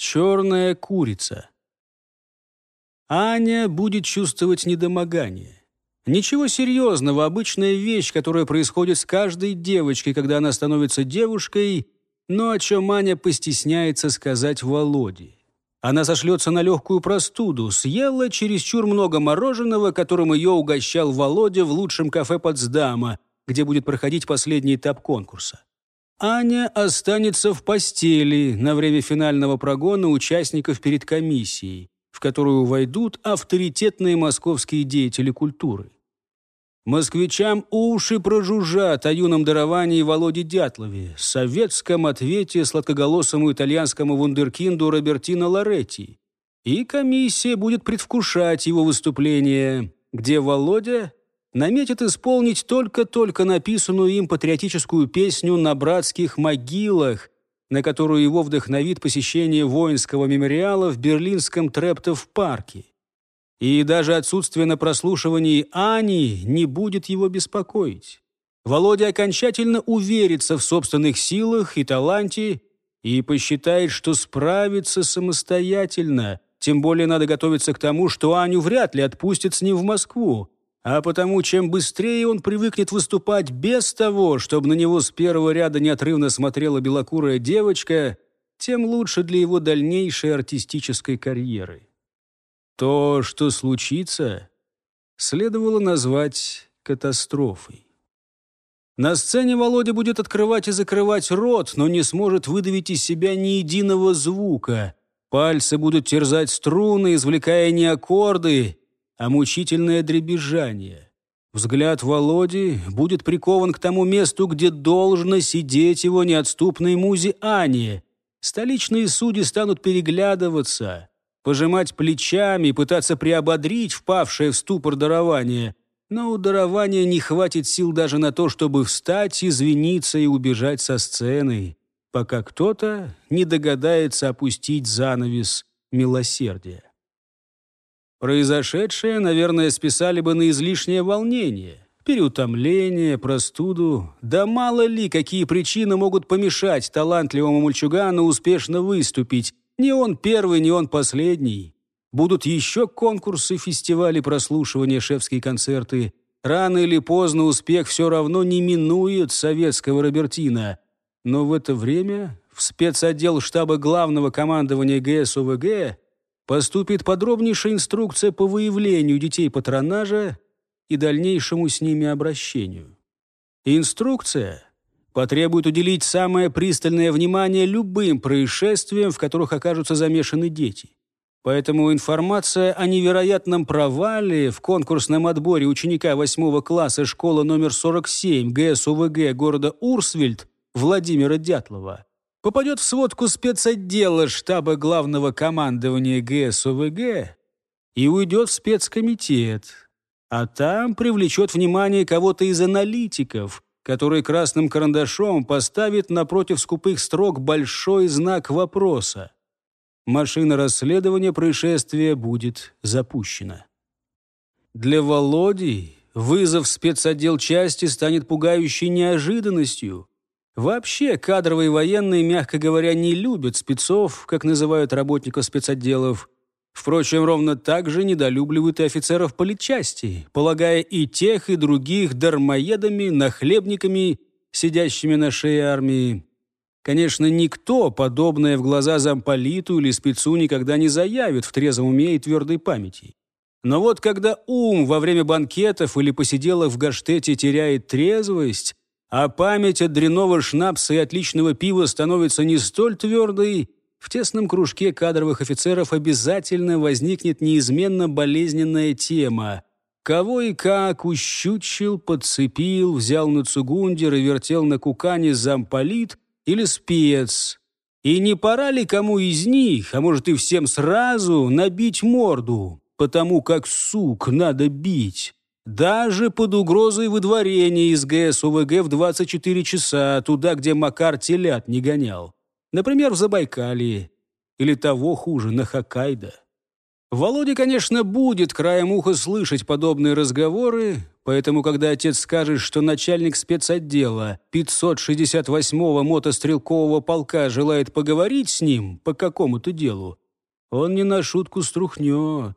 Черная курица. Аня будет чувствовать недомогание. Ничего серьезного, обычная вещь, которая происходит с каждой девочкой, когда она становится девушкой, но о чем Аня постесняется сказать Володе. Она сошлется на легкую простуду, съела чересчур много мороженого, которым ее угощал Володя в лучшем кафе Потсдама, где будет проходить последний этап конкурса. Аня останется в постели на время финального прогона участников перед комиссией, в которую войдут авторитетные московские деятели культуры. Москвичам уши прожужжат о юном даровании Володе Дятлове, советском ответе сладкоголосому итальянскому вундеркинду Робертино Лоретти. И комиссия будет предвкушать его выступление, где Володя наметит исполнить только-только написанную им патриотическую песню «На братских могилах», на которую его вдохновит посещение воинского мемориала в берлинском Трептов-парке. И даже отсутствие на прослушивании Ани не будет его беспокоить. Володя окончательно уверится в собственных силах и таланте и посчитает, что справится самостоятельно. Тем более надо готовиться к тому, что Аню вряд ли отпустят с ним в Москву. А потому, чем быстрее он привыкнет выступать без того, чтобы на него с первого ряда неотрывно смотрела белокурая девочка, тем лучше для его дальнейшей артистической карьеры. То, что случится, следовало назвать катастрофой. На сцене Володя будет открывать и закрывать рот, но не сможет выдавить из себя ни единого звука. Пальцы будут терзать струны, извлекая не аккорды, а мучительное дребезжание. Взгляд Володи будет прикован к тому месту, где должно сидеть его неотступной музе Ани. Столичные судьи станут переглядываться, пожимать плечами, пытаться приободрить впавшее в ступор дарование. Но у дарования не хватит сил даже на то, чтобы встать, извиниться и убежать со сцены, пока кто-то не догадается опустить занавес милосердия. Произошедшее, наверное, списали бы на излишнее волнение, переутомление, простуду. Да мало ли, какие причины могут помешать талантливому мальчугану успешно выступить. Не он первый, не он последний. Будут еще конкурсы, фестивали, прослушивания, шефские концерты. Рано или поздно успех все равно не минует советского Робертина. Но в это время в спецотдел штаба главного командования ГСУВГ поступит подробнейшая инструкция по выявлению детей патронажа и дальнейшему с ними обращению. Инструкция потребует уделить самое пристальное внимание любым происшествиям, в которых окажутся замешаны дети. Поэтому информация о невероятном провале в конкурсном отборе ученика 8 класса школы номер 47 ГСУВГ города Урсвельд Владимира Дятлова попадет в сводку спецотдела штаба главного командования ГСОВГ и уйдет в спецкомитет, а там привлечет внимание кого-то из аналитиков, который красным карандашом поставит напротив скупых строк большой знак вопроса. Машина расследования происшествия будет запущена. Для Володи вызов спецотдел части станет пугающей неожиданностью – Вообще, кадровые военные, мягко говоря, не любят спецов, как называют работников спецотделов. Впрочем, ровно так же недолюбливают и офицеров политчасти, полагая и тех, и других дармоедами, нахлебниками, сидящими на шее армии. Конечно, никто подобное в глаза замполиту или спецу никогда не заявит в трезвом уме и твердой памяти. Но вот когда ум во время банкетов или посиделок в Гаштете теряет трезвость, а память от дрянного шнапса и отличного пива становится не столь твердой, в тесном кружке кадровых офицеров обязательно возникнет неизменно болезненная тема. Кого и как ущучил, подцепил, взял на цугундер и вертел на кукане замполит или спец. И не пора ли кому из них, а может и всем сразу, набить морду, потому как сук надо бить? Даже под угрозой выдворения из ГС УВГ в 24 часа, туда, где Макар телят не гонял. Например, в Забайкалье. Или того хуже, на Хоккайдо. Володя, конечно, будет краем уха слышать подобные разговоры, Поэтому, когда отец скажет, что начальник спецотдела 568-го мотострелкового полка желает поговорить с ним по какому-то делу, он не на шутку струхнет.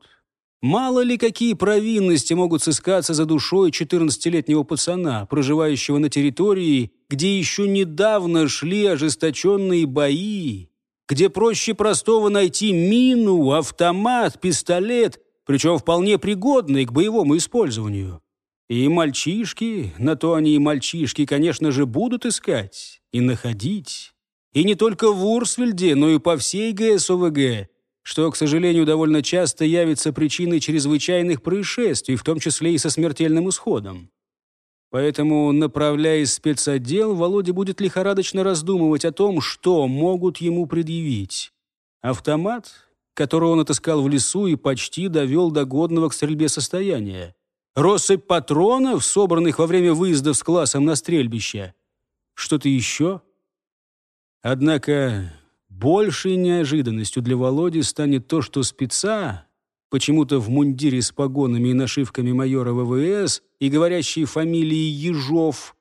Мало ли какие провинности могут сыскаться за душой 14-летнего пацана, проживающего на территории, где еще недавно шли ожесточенные бои, где проще простого найти мину, автомат, пистолет, причем вполне пригодный к боевому использованию. И мальчишки, на то они и мальчишки, конечно же, будут искать и находить. И не только в Урсвельде, но и по всей ГСОВГ, что, к сожалению, довольно часто явится причиной чрезвычайных происшествий, в том числе и со смертельным исходом. Поэтому, направляясь в спецотдел, Володя будет лихорадочно раздумывать о том, что могут ему предъявить. Автомат, который он отыскал в лесу и почти довел до годного к стрельбе состояния. Россыпь патронов, собранных во время выездов с классом на стрельбище. Что-то еще? Однако большей неожиданностью для Володи станет то, что спеца, почему-то в мундире с погонами и нашивками майора ВВС и говорящей фамилией Ежов,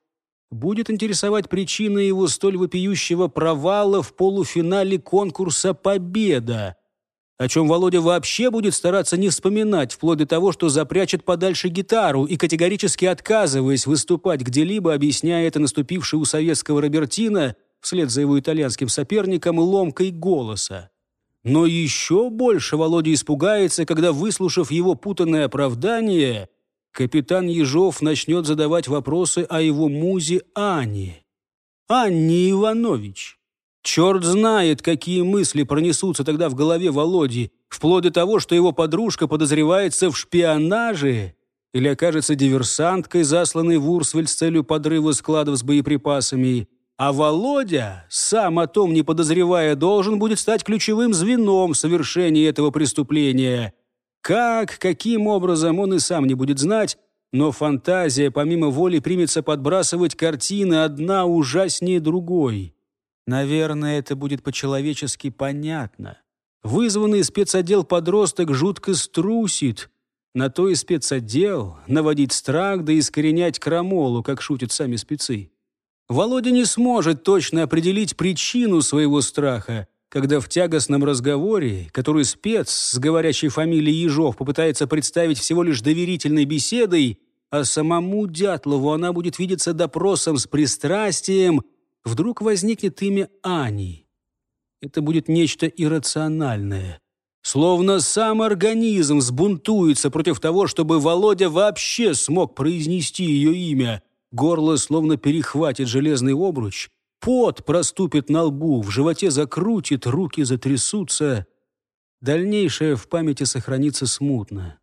будет интересовать причина его столь вопиющего провала в полуфинале конкурса «Победа», о чем Володя вообще будет стараться не вспоминать, вплоть до того, что запрячет подальше гитару и категорически отказываясь выступать где-либо, объясняя это наступивший у советского Робертина вслед за его итальянским соперником ломкой голоса. Но еще больше Володя испугается, когда, выслушав его путанное оправдание, капитан Ежов начнет задавать вопросы о его музе Ане. Анне Иванович. Черт знает, какие мысли пронесутся тогда в голове Володи, вплоть до того, что его подружка подозревается в шпионаже или окажется диверсанткой, засланной в Урсвель с целью подрыва складов с боеприпасами. А Володя, сам о том не подозревая, должен будет стать ключевым звеном в совершении этого преступления. Как, каким образом, он и сам не будет знать, но фантазия помимо воли примется подбрасывать картины одна ужаснее другой. Наверное, это будет по-человечески понятно. Вызванный спецотдел подросток жутко струсит. На то и спецотдел наводить страх да искоренять крамолу, как шутят сами спецы. Володя не сможет точно определить причину своего страха, когда в тягостном разговоре, который спец с говорящей фамилией Ежов попытается представить всего лишь доверительной беседой, а самому Дятлову она будет видеться допросом с пристрастием вдруг возникнет имя Ани. Это будет нечто иррациональное. Словно сам организм сбунтуется против того, чтобы Володя вообще смог произнести ее имя. Горло словно перехватит железный обруч, пот проступит на лбу, в животе закрутит, руки затрясутся. Дальнейшее в памяти сохранится смутно.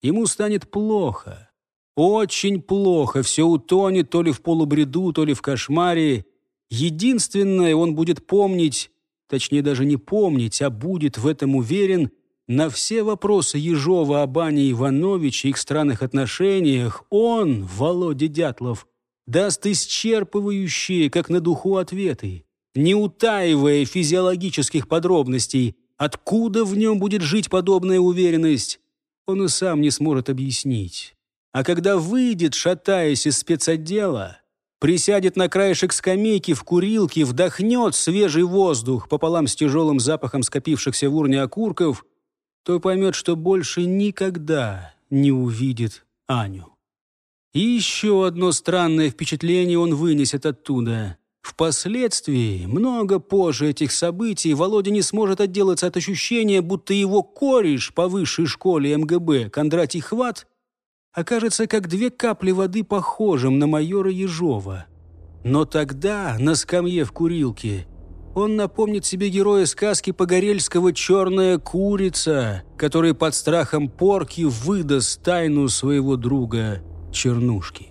Ему станет плохо. Очень плохо. Все утонет то ли в полубреду, то ли в кошмаре. Единственное, он будет помнить, точнее даже не помнить, а будет в этом уверен, на все вопросы Ежова об Ане Ивановиче и их странных отношениях он, Володя Дятлов, даст исчерпывающие, как на духу, ответы, не утаивая физиологических подробностей, откуда в нем будет жить подобная уверенность, он и сам не сможет объяснить. А когда выйдет, шатаясь из спецотдела, присядет на краешек скамейки в курилке, вдохнет свежий воздух пополам с тяжелым запахом скопившихся в урне окурков, то поймет, что больше никогда не увидит Аню. И еще одно странное впечатление он вынесет оттуда. Впоследствии, много позже этих событий, Володя не сможет отделаться от ощущения, будто его кореш по высшей школе МГБ Кондратий Хват окажется как две капли воды похожим на майора Ежова. Но тогда, на скамье в курилке, он напомнит себе героя сказки Погорельского «Черная курица», который под страхом порки выдаст тайну своего друга Чернушки.